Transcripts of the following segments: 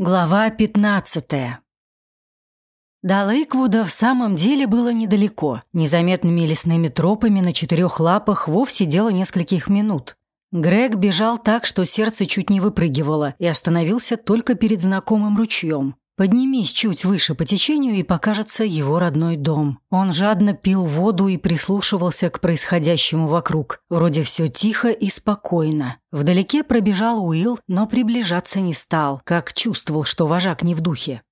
Глава 15. До Лейквуда в самом деле было недалеко. Незаметными лесными тропами на четырех лапах вовсе дело нескольких минут. Грег бежал так, что сердце чуть не выпрыгивало, и остановился только перед знакомым ручьем. Поднимись чуть выше по течению, и покажется его родной дом. Он жадно пил воду и прислушивался к происходящему вокруг. Вроде все тихо и спокойно. Вдалеке пробежал Уилл, но приближаться не стал, как чувствовал, что вожак не в духе.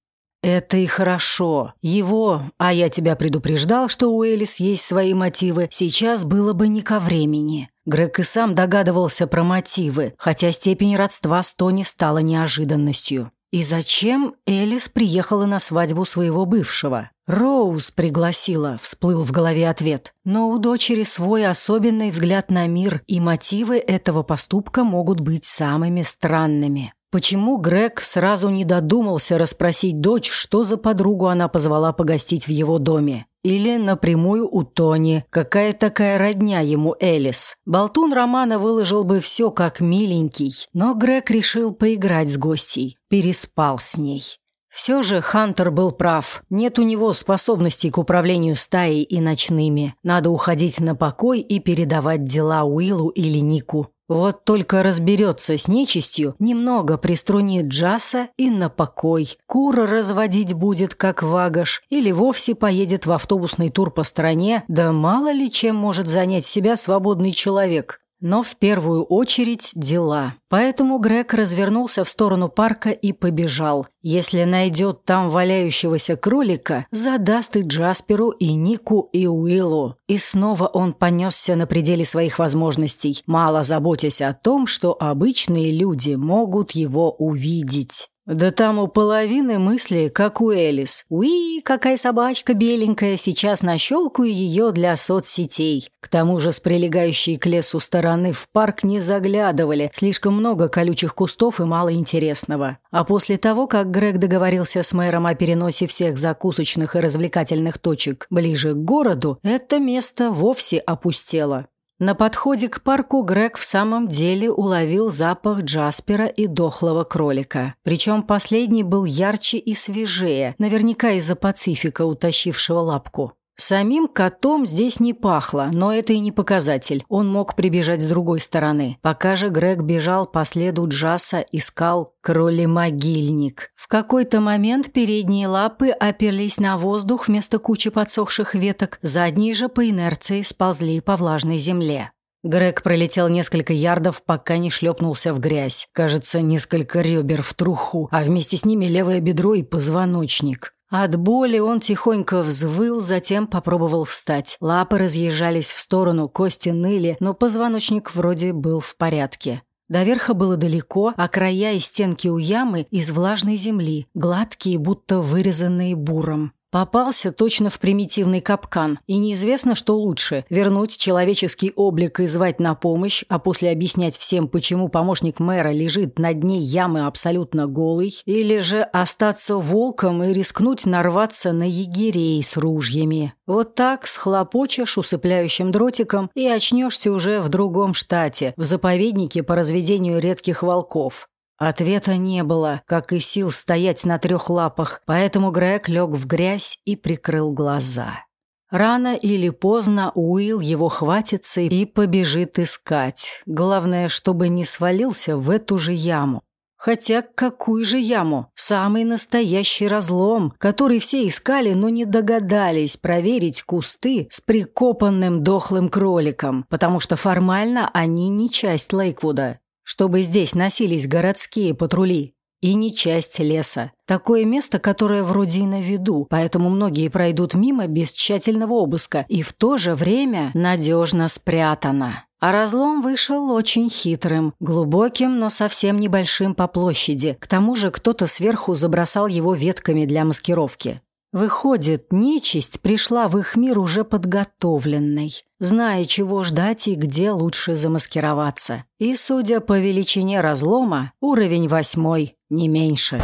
Это и хорошо. Его, а я тебя предупреждал, что у Элис есть свои мотивы, сейчас было бы не ко времени. Грег и сам догадывался про мотивы, хотя степень родства с Тони стала неожиданностью. И зачем Элис приехала на свадьбу своего бывшего? Роуз пригласила, всплыл в голове ответ. Но у дочери свой особенный взгляд на мир, и мотивы этого поступка могут быть самыми странными. Почему Грег сразу не додумался расспросить дочь, что за подругу она позвала погостить в его доме? Или напрямую у Тони, какая такая родня ему Элис? Болтун Романа выложил бы все как миленький, но Грег решил поиграть с гостей, переспал с ней. Все же Хантер был прав. Нет у него способностей к управлению стаей и ночными. Надо уходить на покой и передавать дела Уиллу или Нику. Вот только разберется с нечистью, немного приструнит Джаса и на покой. Кур разводить будет, как вагаш, или вовсе поедет в автобусный тур по стране, да мало ли чем может занять себя свободный человек. Но в первую очередь дела. Поэтому Грег развернулся в сторону парка и побежал. Если найдет там валяющегося кролика, задаст и Джасперу, и Нику, и Уиллу. И снова он понесся на пределе своих возможностей, мало заботясь о том, что обычные люди могут его увидеть. Да там у половины мысли, как у Элис. Уи, какая собачка беленькая, сейчас нащелкаю ее для соцсетей. К тому же с прилегающей к лесу стороны в парк не заглядывали, слишком много колючих кустов и мало интересного. А после того, как Грег договорился с мэром о переносе всех закусочных и развлекательных точек ближе к городу, это место вовсе опустело. На подходе к парку Грег в самом деле уловил запах Джаспера и дохлого кролика. Причем последний был ярче и свежее, наверняка из-за Пацифика, утащившего лапку. Самим котом здесь не пахло, но это и не показатель. Он мог прибежать с другой стороны. Пока же Грег бежал по следу Джаса, искал кролемогильник. В какой-то момент передние лапы оперлись на воздух вместо кучи подсохших веток, задние же по инерции сползли по влажной земле. Грег пролетел несколько ярдов, пока не шлепнулся в грязь. Кажется, несколько ребер в труху, а вместе с ними левое бедро и позвоночник. От боли он тихонько взвыл, затем попробовал встать. Лапы разъезжались в сторону, кости ныли, но позвоночник вроде был в порядке. До верха было далеко, а края и стенки у ямы из влажной земли, гладкие, будто вырезанные буром. Попался точно в примитивный капкан, и неизвестно, что лучше – вернуть человеческий облик и звать на помощь, а после объяснять всем, почему помощник мэра лежит на дне ямы абсолютно голый, или же остаться волком и рискнуть нарваться на егерей с ружьями. Вот так схлопочешь усыпляющим дротиком и очнешься уже в другом штате, в заповеднике по разведению редких волков. Ответа не было, как и сил стоять на трех лапах, поэтому Грег лег в грязь и прикрыл глаза. Рано или поздно Уилл его хватится и побежит искать. Главное, чтобы не свалился в эту же яму. Хотя какую же яму? Самый настоящий разлом, который все искали, но не догадались проверить кусты с прикопанным дохлым кроликом, потому что формально они не часть Лейквуда чтобы здесь носились городские патрули. И не часть леса. Такое место, которое вроде и на виду, поэтому многие пройдут мимо без тщательного обыска и в то же время надежно спрятано. А разлом вышел очень хитрым, глубоким, но совсем небольшим по площади. К тому же кто-то сверху забросал его ветками для маскировки. Выходит, нечисть пришла в их мир уже подготовленной, зная, чего ждать и где лучше замаскироваться. И, судя по величине разлома, уровень восьмой, не меньше.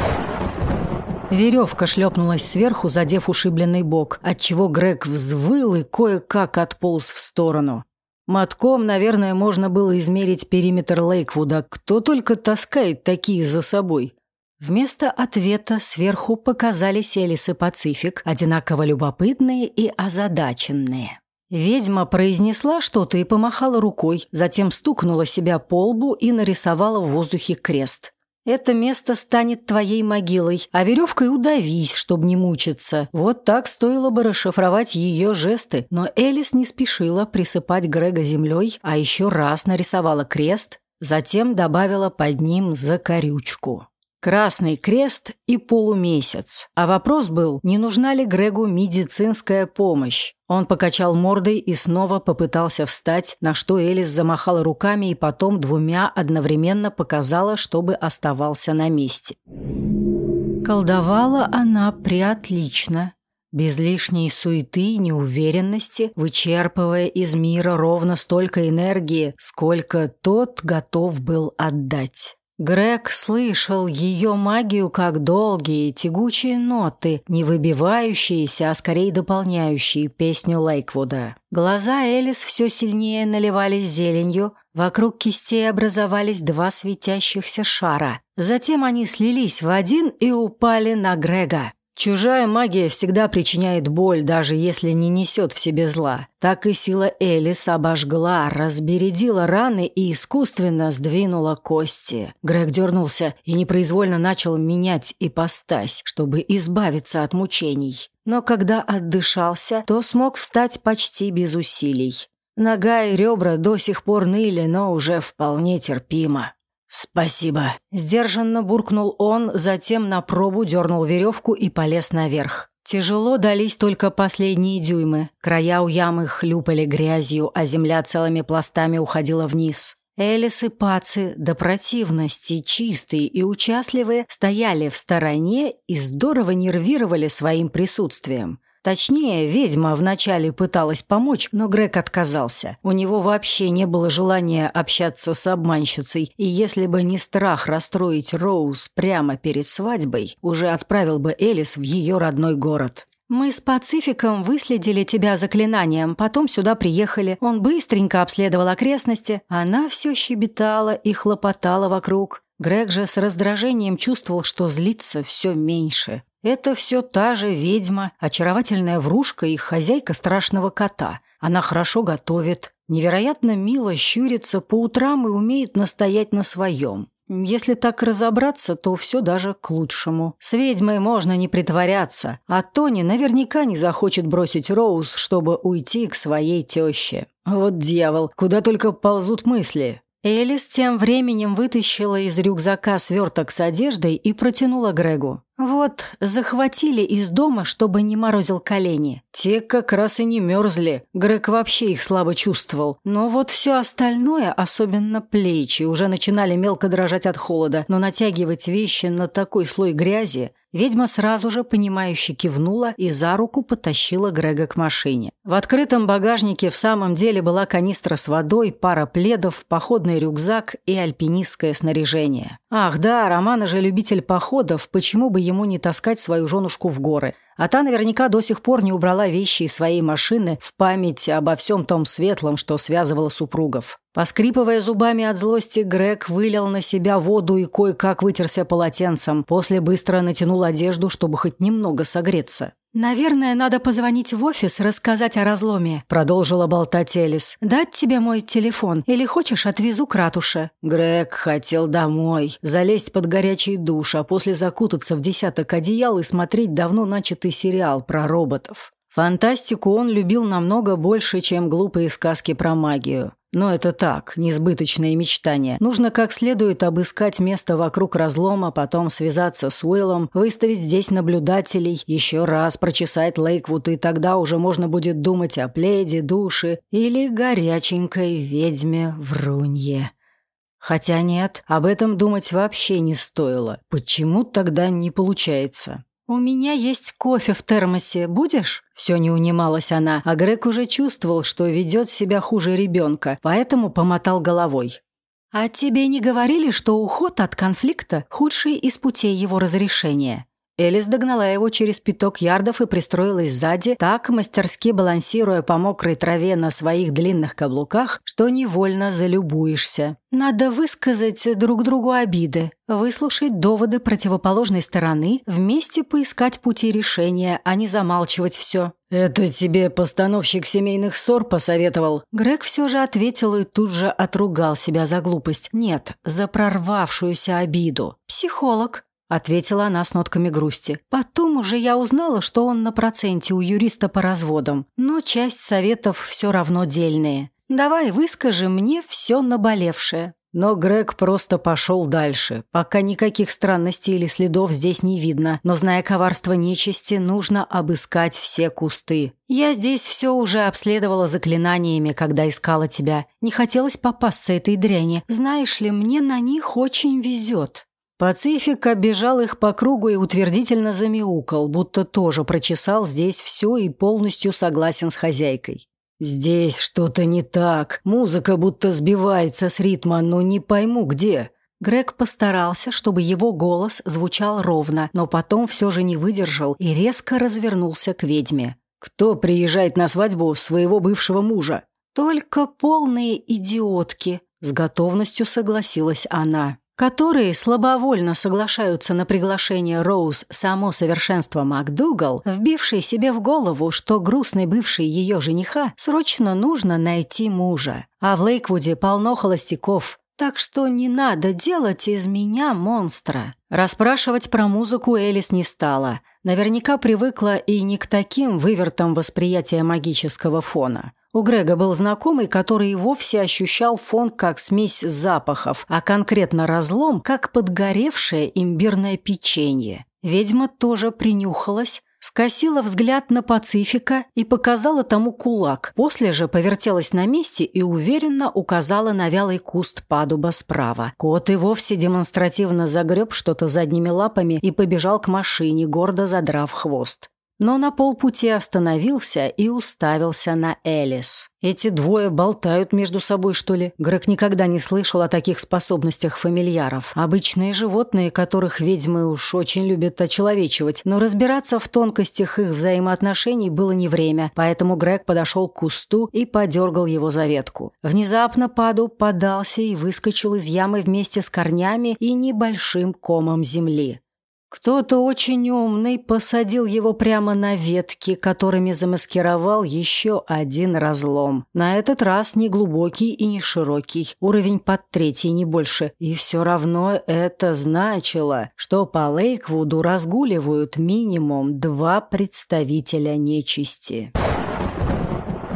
Веревка шлепнулась сверху, задев ушибленный бок, отчего Грег взвыл и кое-как отполз в сторону. Мотком, наверное, можно было измерить периметр Лейквуда. Кто только таскает такие за собой. Вместо ответа сверху показались Элис и Пацифик, одинаково любопытные и озадаченные. Ведьма произнесла что-то и помахала рукой, затем стукнула себя по лбу и нарисовала в воздухе крест. «Это место станет твоей могилой, а веревкой удавись, чтобы не мучиться». Вот так стоило бы расшифровать ее жесты, но Элис не спешила присыпать Грега землей, а еще раз нарисовала крест, затем добавила под ним закорючку. Красный крест и полумесяц. А вопрос был, не нужна ли Грегу медицинская помощь. Он покачал мордой и снова попытался встать, на что Элис замахала руками и потом двумя одновременно показала, чтобы оставался на месте. Колдовала она приотлично, без лишней суеты и неуверенности, вычерпывая из мира ровно столько энергии, сколько тот готов был отдать. Грег слышал ее магию как долгие, тягучие ноты, не выбивающиеся, а скорее дополняющие песню Лейквуда. Глаза Элис все сильнее наливались зеленью, вокруг кистей образовались два светящихся шара. Затем они слились в один и упали на Грега. Чужая магия всегда причиняет боль, даже если не несет в себе зла. Так и сила Элис обожгла, разбередила раны и искусственно сдвинула кости. Грег дернулся и непроизвольно начал менять ипостась, чтобы избавиться от мучений. Но когда отдышался, то смог встать почти без усилий. Нога и ребра до сих пор ныли, но уже вполне терпимо. «Спасибо», – сдержанно буркнул он, затем на пробу дернул веревку и полез наверх. Тяжело дались только последние дюймы. Края у ямы хлюпали грязью, а земля целыми пластами уходила вниз. Элис и Паци до противности, чистые и участливые, стояли в стороне и здорово нервировали своим присутствием. Точнее, ведьма вначале пыталась помочь, но Грег отказался. У него вообще не было желания общаться с обманщицей, и если бы не страх расстроить Роуз прямо перед свадьбой, уже отправил бы Элис в ее родной город. «Мы с Пацификом выследили тебя заклинанием, потом сюда приехали. Он быстренько обследовал окрестности. Она все щебетала и хлопотала вокруг. Грег же с раздражением чувствовал, что злится все меньше. Это все та же ведьма, очаровательная врушка и хозяйка страшного кота. Она хорошо готовит, невероятно мило щурится по утрам и умеет настоять на своем. Если так разобраться, то все даже к лучшему. С ведьмой можно не притворяться, а Тони наверняка не захочет бросить Роуз, чтобы уйти к своей теще. Вот дьявол, куда только ползут мысли. Элис тем временем вытащила из рюкзака сверток с одеждой и протянула Грегу. «Вот, захватили из дома, чтобы не морозил колени. Те как раз и не мерзли. Грег вообще их слабо чувствовал. Но вот все остальное, особенно плечи, уже начинали мелко дрожать от холода, но натягивать вещи на такой слой грязи Ведьма сразу же, понимающе кивнула и за руку потащила Грега к машине. В открытом багажнике в самом деле была канистра с водой, пара пледов, походный рюкзак и альпинистское снаряжение. Ах да, Роман же любитель походов, почему бы ему не таскать свою женушку в горы? А та наверняка до сих пор не убрала вещи из своей машины в память обо всем том светлом, что связывало супругов. Поскрипывая зубами от злости, Грег вылил на себя воду и кое-как вытерся полотенцем. После быстро натянул одежду, чтобы хоть немного согреться. «Наверное, надо позвонить в офис, рассказать о разломе», – продолжила болтать Элис. «Дать тебе мой телефон? Или хочешь, отвезу к ратуше?» Грег хотел домой, залезть под горячий душ, а после закутаться в десяток одеял и смотреть давно начатый сериал про роботов. Фантастику он любил намного больше, чем глупые сказки про магию. Но это так, несбыточные мечтания. Нужно как следует обыскать место вокруг разлома, потом связаться с Уиллом, выставить здесь наблюдателей, еще раз прочесать Лейквуд, и тогда уже можно будет думать о пледе, душе или горяченькой ведьме Врунье. Хотя нет, об этом думать вообще не стоило. Почему тогда не получается? «У меня есть кофе в термосе. Будешь?» Все не унималась она, а Грег уже чувствовал, что ведет себя хуже ребенка, поэтому помотал головой. «А тебе не говорили, что уход от конфликта – худший из путей его разрешения?» Элис догнала его через пяток ярдов и пристроилась сзади, так мастерски балансируя по мокрой траве на своих длинных каблуках, что невольно залюбуешься. Надо высказать друг другу обиды, выслушать доводы противоположной стороны, вместе поискать пути решения, а не замалчивать все. «Это тебе постановщик семейных ссор посоветовал?» Грег все же ответил и тут же отругал себя за глупость. Нет, за прорвавшуюся обиду. «Психолог», — ответила она с нотками грусти. «Потом уже я узнала, что он на проценте у юриста по разводам, но часть советов все равно дельные. Давай выскажи мне все наболевшее». Но Грег просто пошел дальше. Пока никаких странностей или следов здесь не видно, но, зная коварство нечисти, нужно обыскать все кусты. Я здесь все уже обследовала заклинаниями, когда искала тебя. Не хотелось попасться этой дряни. Знаешь ли, мне на них очень везет. Пацифик оббежал их по кругу и утвердительно замяукал, будто тоже прочесал здесь все и полностью согласен с хозяйкой. «Здесь что-то не так. Музыка будто сбивается с ритма, но не пойму где». Грег постарался, чтобы его голос звучал ровно, но потом все же не выдержал и резко развернулся к ведьме. «Кто приезжает на свадьбу своего бывшего мужа?» «Только полные идиотки», — с готовностью согласилась она которые слабовольно соглашаются на приглашение Роуз само совершенство МакДугал, вбивший себе в голову, что грустный бывший ее жениха срочно нужно найти мужа. А в Лейквуде полно холостяков, так что не надо делать из меня монстра. Расспрашивать про музыку Элис не стала. Наверняка привыкла и не к таким вывертам восприятия магического фона. У Грега был знакомый, который и вовсе ощущал фон как смесь запахов, а конкретно разлом, как подгоревшее имбирное печенье. Ведьма тоже принюхалась, скосила взгляд на Пацифика и показала тому кулак. После же повертелась на месте и уверенно указала на вялый куст падуба справа. Кот и вовсе демонстративно загреб что-то задними лапами и побежал к машине, гордо задрав хвост но на полпути остановился и уставился на Элис. Эти двое болтают между собой, что ли? Грег никогда не слышал о таких способностях фамильяров. Обычные животные, которых ведьмы уж очень любят очеловечивать, но разбираться в тонкостях их взаимоотношений было не время, поэтому Грег подошел к кусту и подергал его за ветку. Внезапно Паду подался и выскочил из ямы вместе с корнями и небольшим комом земли. Кто-то очень умный посадил его прямо на ветки, которыми замаскировал еще один разлом. На этот раз не глубокий и не широкий, уровень под третий, не больше. И все равно это значило, что по Лейквуду разгуливают минимум два представителя нечисти.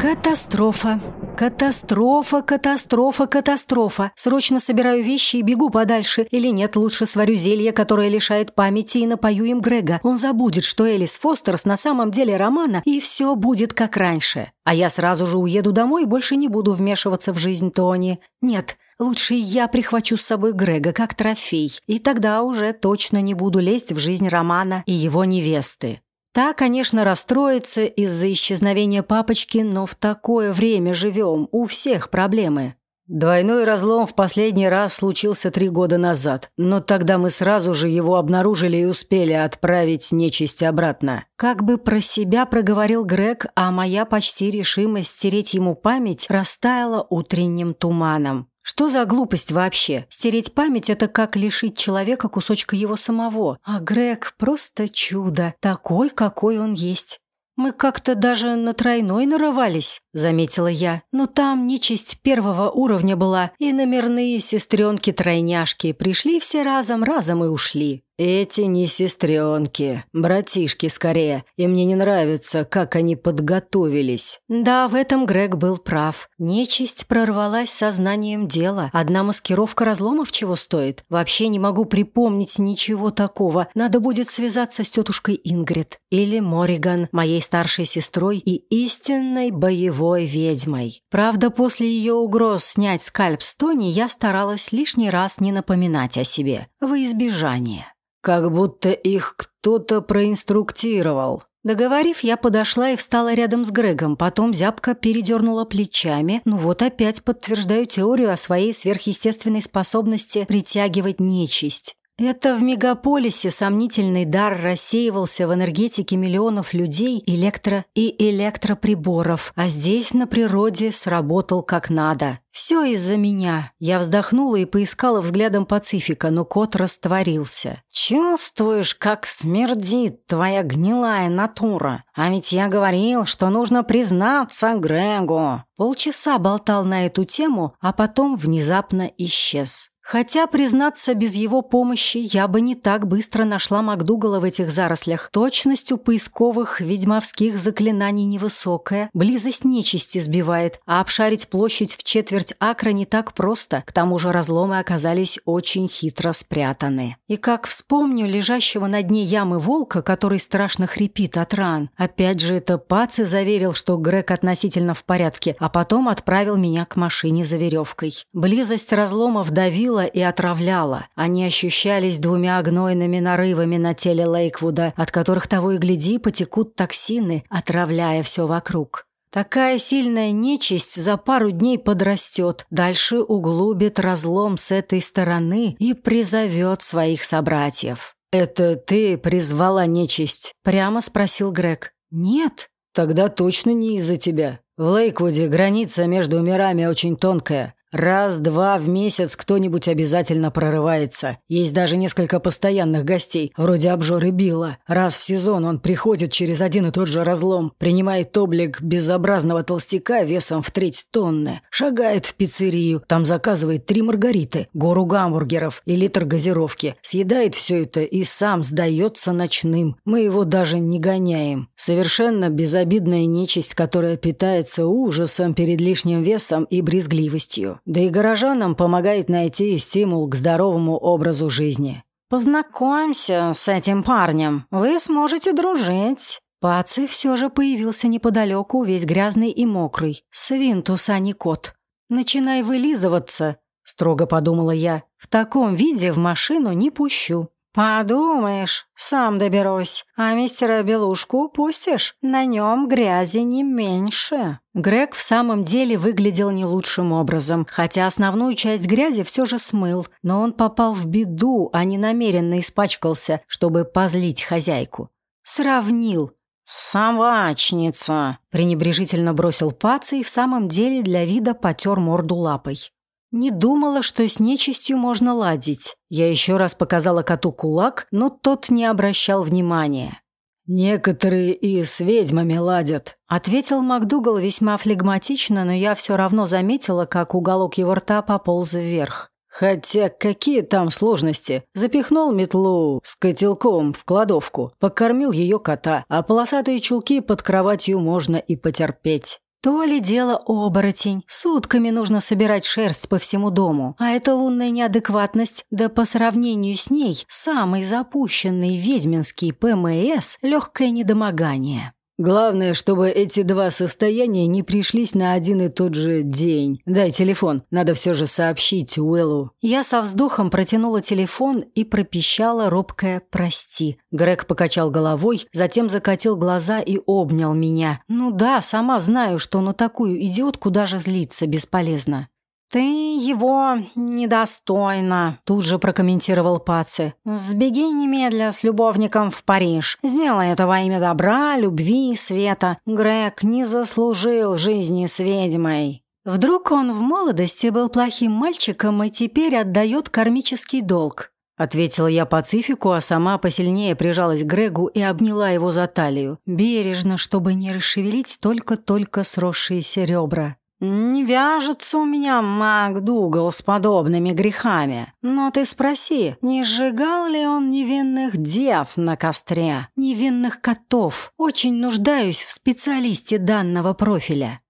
Катастрофа. Катастрофа, катастрофа, катастрофа. Срочно собираю вещи и бегу подальше. Или нет, лучше сварю зелье, которое лишает памяти, и напою им Грега. Он забудет, что Элис Фостерс на самом деле Романа, и все будет как раньше. А я сразу же уеду домой и больше не буду вмешиваться в жизнь Тони. Нет, лучше я прихвачу с собой Грега как трофей, и тогда уже точно не буду лезть в жизнь Романа и его невесты. Та, конечно, расстроится из-за исчезновения папочки, но в такое время живем, у всех проблемы. Двойной разлом в последний раз случился три года назад, но тогда мы сразу же его обнаружили и успели отправить нечисть обратно. Как бы про себя проговорил Грег, а моя почти решимость стереть ему память растаяла утренним туманом. Что за глупость вообще? Стереть память – это как лишить человека кусочка его самого. А Грег – просто чудо, такой, какой он есть. «Мы как-то даже на тройной нарывались», — заметила я. «Но там нечисть первого уровня была, и номерные сестренки-тройняшки пришли все разом-разом и ушли. «Эти не сестренки, братишки скорее, и мне не нравится, как они подготовились». Да, в этом Грег был прав. Нечисть прорвалась сознанием дела. Одна маскировка разломов чего стоит? Вообще не могу припомнить ничего такого. Надо будет связаться с тетушкой Ингрид. Или Мориган, моей старшей сестрой и истинной боевой ведьмой. Правда, после ее угроз снять скальп с Тони я старалась лишний раз не напоминать о себе. Во избежание. Как будто их кто-то проинструктировал. Договорив, я подошла и встала рядом с Грегом, потом зябко передернула плечами. Ну вот опять подтверждаю теорию о своей сверхъестественной способности притягивать нечисть. Это в мегаполисе сомнительный дар рассеивался в энергетике миллионов людей, электро- и электроприборов, а здесь на природе сработал как надо. Все из-за меня. Я вздохнула и поискала взглядом Пацифика, но кот растворился. «Чувствуешь, как смердит твоя гнилая натура? А ведь я говорил, что нужно признаться Грегу». Полчаса болтал на эту тему, а потом внезапно исчез. Хотя, признаться, без его помощи я бы не так быстро нашла Макдугала в этих зарослях. Точность у поисковых ведьмовских заклинаний невысокая, близость нечисти сбивает, а обшарить площадь в четверть акра не так просто, к тому же разломы оказались очень хитро спрятаны. И как вспомню лежащего на дне ямы волка, который страшно хрипит от ран. Опять же, это Паци заверил, что Грег относительно в порядке, а потом отправил меня к машине за веревкой. Близость разломов давила, душила и отравляла. Они ощущались двумя гнойными нарывами на теле Лейквуда, от которых того и гляди потекут токсины, отравляя все вокруг. Такая сильная нечисть за пару дней подрастет, дальше углубит разлом с этой стороны и призовет своих собратьев. «Это ты призвала нечисть?» – прямо спросил Грег. «Нет». «Тогда точно не из-за тебя. В Лейквуде граница между мирами очень тонкая. Раз-два в месяц кто-нибудь обязательно прорывается. Есть даже несколько постоянных гостей, вроде обжоры Билла. Раз в сезон он приходит через один и тот же разлом, принимает облик безобразного толстяка весом в треть тонны, шагает в пиццерию, там заказывает три маргариты, гору гамбургеров и литр газировки, съедает все это и сам сдается ночным. Мы его даже не гоняем. Совершенно безобидная нечисть, которая питается ужасом перед лишним весом и брезгливостью. Да и горожанам помогает найти стимул к здоровому образу жизни. «Познакомься с этим парнем, вы сможете дружить». Паци все же появился неподалеку, весь грязный и мокрый. Свинтус, а не кот. «Начинай вылизываться», — строго подумала я. «В таком виде в машину не пущу». «Подумаешь, сам доберусь. А мистера Белушку пустишь? На нем грязи не меньше». Грег в самом деле выглядел не лучшим образом, хотя основную часть грязи все же смыл, но он попал в беду, а не намеренно испачкался, чтобы позлить хозяйку. Сравнил. «Собачница!» – пренебрежительно бросил Паца и в самом деле для вида потер морду лапой. Не думала, что с нечистью можно ладить. Я еще раз показала коту кулак, но тот не обращал внимания. «Некоторые и с ведьмами ладят», — ответил МакДугал весьма флегматично, но я все равно заметила, как уголок его рта пополз вверх. Хотя какие там сложности? Запихнул метлу с котелком в кладовку, покормил ее кота, а полосатые чулки под кроватью можно и потерпеть. То ли дело оборотень. Сутками нужно собирать шерсть по всему дому. А эта лунная неадекватность, да по сравнению с ней, самый запущенный ведьминский ПМС – легкое недомогание. Главное, чтобы эти два состояния не пришлись на один и тот же день. Дай телефон, надо все же сообщить Уиллу. Я со вздохом протянула телефон и пропищала робкое «прости». Грег покачал головой, затем закатил глаза и обнял меня. Ну да, сама знаю, что на такую идиотку даже злиться бесполезно. «Ты его недостойна», – тут же прокомментировал Паци. «Сбеги немедля с любовником в Париж. Сделай это во имя добра, любви и света. Грег не заслужил жизни с ведьмой». Вдруг он в молодости был плохим мальчиком и теперь отдает кармический долг. Ответила я Пацифику, а сама посильнее прижалась к Грегу и обняла его за талию, бережно, чтобы не расшевелить только-только сросшиеся ребра. «Не вяжется у меня МакДугал с подобными грехами. Но ты спроси, не сжигал ли он невинных дев на костре?» «Невинных котов. Очень нуждаюсь в специалисте данного профиля».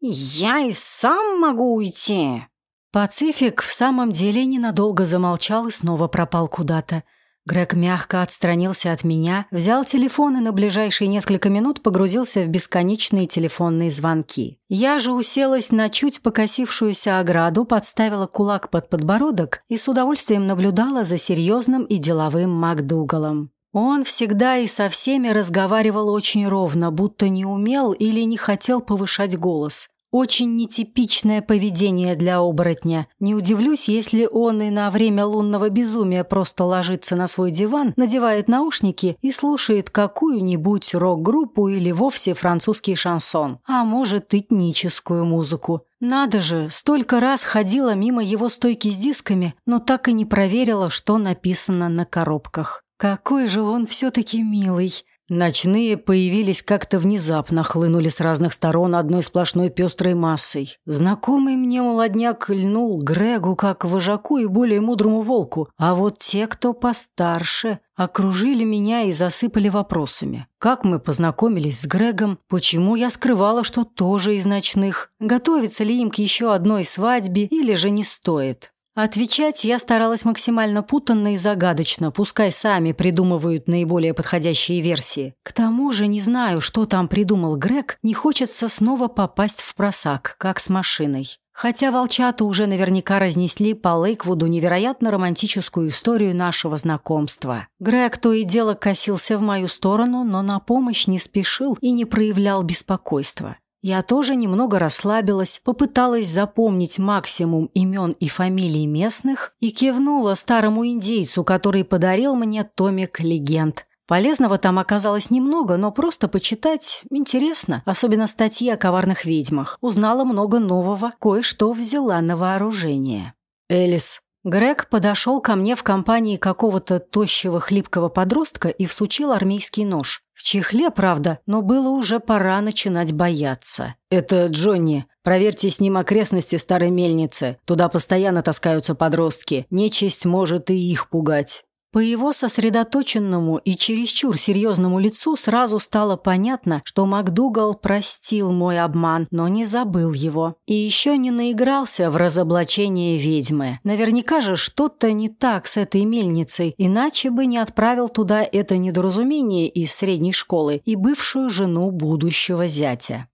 «Я и сам могу уйти». Пацифик в самом деле ненадолго замолчал и снова пропал куда-то. Грег мягко отстранился от меня, взял телефон и на ближайшие несколько минут погрузился в бесконечные телефонные звонки. Я же уселась на чуть покосившуюся ограду, подставила кулак под подбородок и с удовольствием наблюдала за серьезным и деловым МакДугалом. Он всегда и со всеми разговаривал очень ровно, будто не умел или не хотел повышать голос. Очень нетипичное поведение для оборотня. Не удивлюсь, если он и на время лунного безумия просто ложится на свой диван, надевает наушники и слушает какую-нибудь рок-группу или вовсе французский шансон, а может этническую музыку. Надо же, столько раз ходила мимо его стойки с дисками, но так и не проверила, что написано на коробках. Какой же он все-таки милый. Ночные появились как-то внезапно, хлынули с разных сторон одной сплошной пестрой массой. Знакомый мне молодняк льнул Грегу как вожаку и более мудрому волку, а вот те, кто постарше, окружили меня и засыпали вопросами. Как мы познакомились с Грегом, почему я скрывала, что тоже из ночных, готовится ли им к еще одной свадьбе или же не стоит. Отвечать я старалась максимально путанно и загадочно, пускай сами придумывают наиболее подходящие версии. К тому же не знаю, что там придумал Грег, не хочется снова попасть в просак, как с машиной. Хотя волчата уже наверняка разнесли по Лейквуду невероятно романтическую историю нашего знакомства. Грег то и дело косился в мою сторону, но на помощь не спешил и не проявлял беспокойства. Я тоже немного расслабилась, попыталась запомнить максимум имен и фамилий местных и кивнула старому индейцу, который подарил мне томик легенд. Полезного там оказалось немного, но просто почитать интересно, особенно статьи о коварных ведьмах. Узнала много нового, кое-что взяла на вооружение. «Элис, Грег подошел ко мне в компании какого-то тощего хлипкого подростка и всучил армейский нож. В чехле, правда, но было уже пора начинать бояться. «Это Джонни. Проверьте с ним окрестности старой мельницы. Туда постоянно таскаются подростки. Нечисть может и их пугать». По его сосредоточенному и чересчур серьезному лицу сразу стало понятно, что МакДугал простил мой обман, но не забыл его. И еще не наигрался в разоблачение ведьмы. Наверняка же что-то не так с этой мельницей, иначе бы не отправил туда это недоразумение из средней школы и бывшую жену будущего зятя.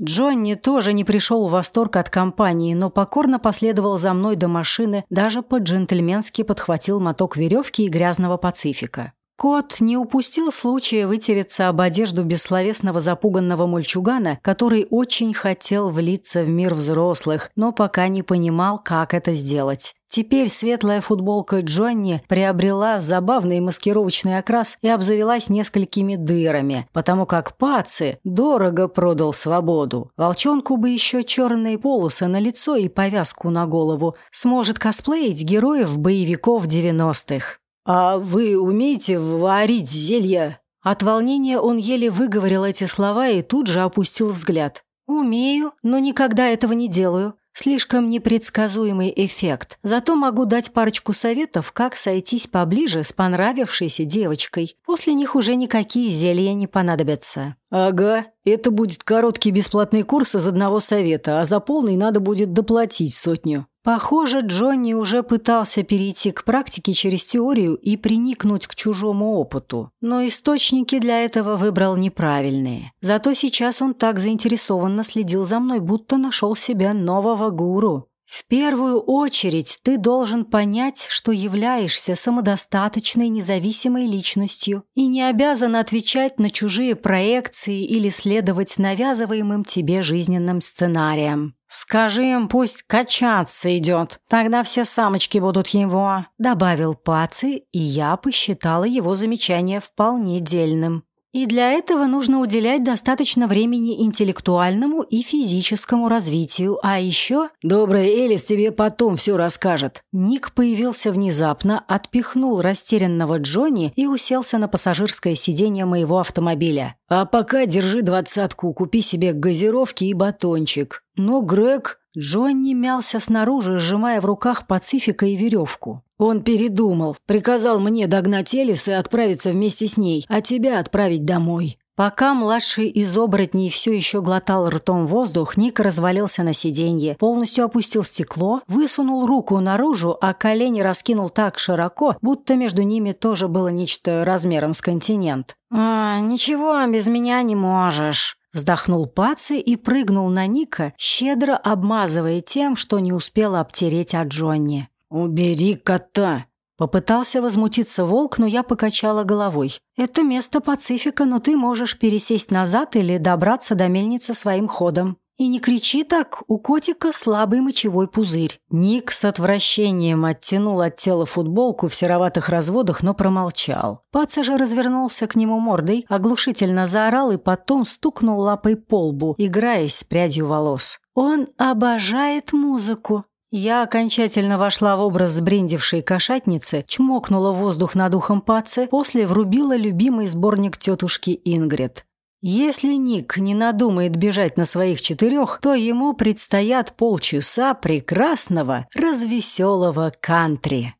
Джонни тоже не пришел в восторг от компании, но покорно последовал за мной до машины, даже по-джентльменски подхватил моток веревки и грязного пацифика. Кот не упустил случая вытереться об одежду бессловесного запуганного мальчугана, который очень хотел влиться в мир взрослых, но пока не понимал, как это сделать. Теперь светлая футболка Джонни приобрела забавный маскировочный окрас и обзавелась несколькими дырами, потому как Паци дорого продал свободу. Волчонку бы еще черные полосы на лицо и повязку на голову. Сможет косплеить героев боевиков 90-х. «А вы умеете варить зелья?» От волнения он еле выговорил эти слова и тут же опустил взгляд. «Умею, но никогда этого не делаю. Слишком непредсказуемый эффект. Зато могу дать парочку советов, как сойтись поближе с понравившейся девочкой. После них уже никакие зелья не понадобятся». «Ага, это будет короткий бесплатный курс из одного совета, а за полный надо будет доплатить сотню». Похоже, Джонни уже пытался перейти к практике через теорию и приникнуть к чужому опыту, но источники для этого выбрал неправильные. Зато сейчас он так заинтересованно следил за мной, будто нашел себя нового гуру. В первую очередь ты должен понять, что являешься самодостаточной независимой личностью и не обязан отвечать на чужие проекции или следовать навязываемым тебе жизненным сценариям. «Скажи им, пусть качаться идет, тогда все самочки будут его», — добавил Паци, и я посчитала его замечание вполне дельным. И для этого нужно уделять достаточно времени интеллектуальному и физическому развитию, а еще... «Добрая Элис тебе потом все расскажет». Ник появился внезапно, отпихнул растерянного Джонни и уселся на пассажирское сиденье моего автомобиля. «А пока держи двадцатку, купи себе газировки и батончик». Но Грег... Джонни мялся снаружи, сжимая в руках Пацифика и веревку. Он передумал, приказал мне догнать Элис и отправиться вместе с ней, а тебя отправить домой. Пока младший из оборотней все еще глотал ртом воздух, Ник развалился на сиденье, полностью опустил стекло, высунул руку наружу, а колени раскинул так широко, будто между ними тоже было нечто размером с континент. «А, ничего без меня не можешь», Вздохнул Паци и прыгнул на Ника, щедро обмазывая тем, что не успел обтереть от Джонни. «Убери кота!» Попытался возмутиться волк, но я покачала головой. «Это место Пацифика, но ты можешь пересесть назад или добраться до мельницы своим ходом». И не кричи так, у котика слабый мочевой пузырь. Ник с отвращением оттянул от тела футболку в сероватых разводах, но промолчал. Паца же развернулся к нему мордой, оглушительно заорал и потом стукнул лапой по лбу, играясь с прядью волос. Он обожает музыку. Я окончательно вошла в образ сбрендившей кошатницы, чмокнула воздух над ухом Паце, после врубила любимый сборник тетушки Ингрид. Если Ник не надумает бежать на своих четырех, то ему предстоят полчаса прекрасного, развеселого кантри.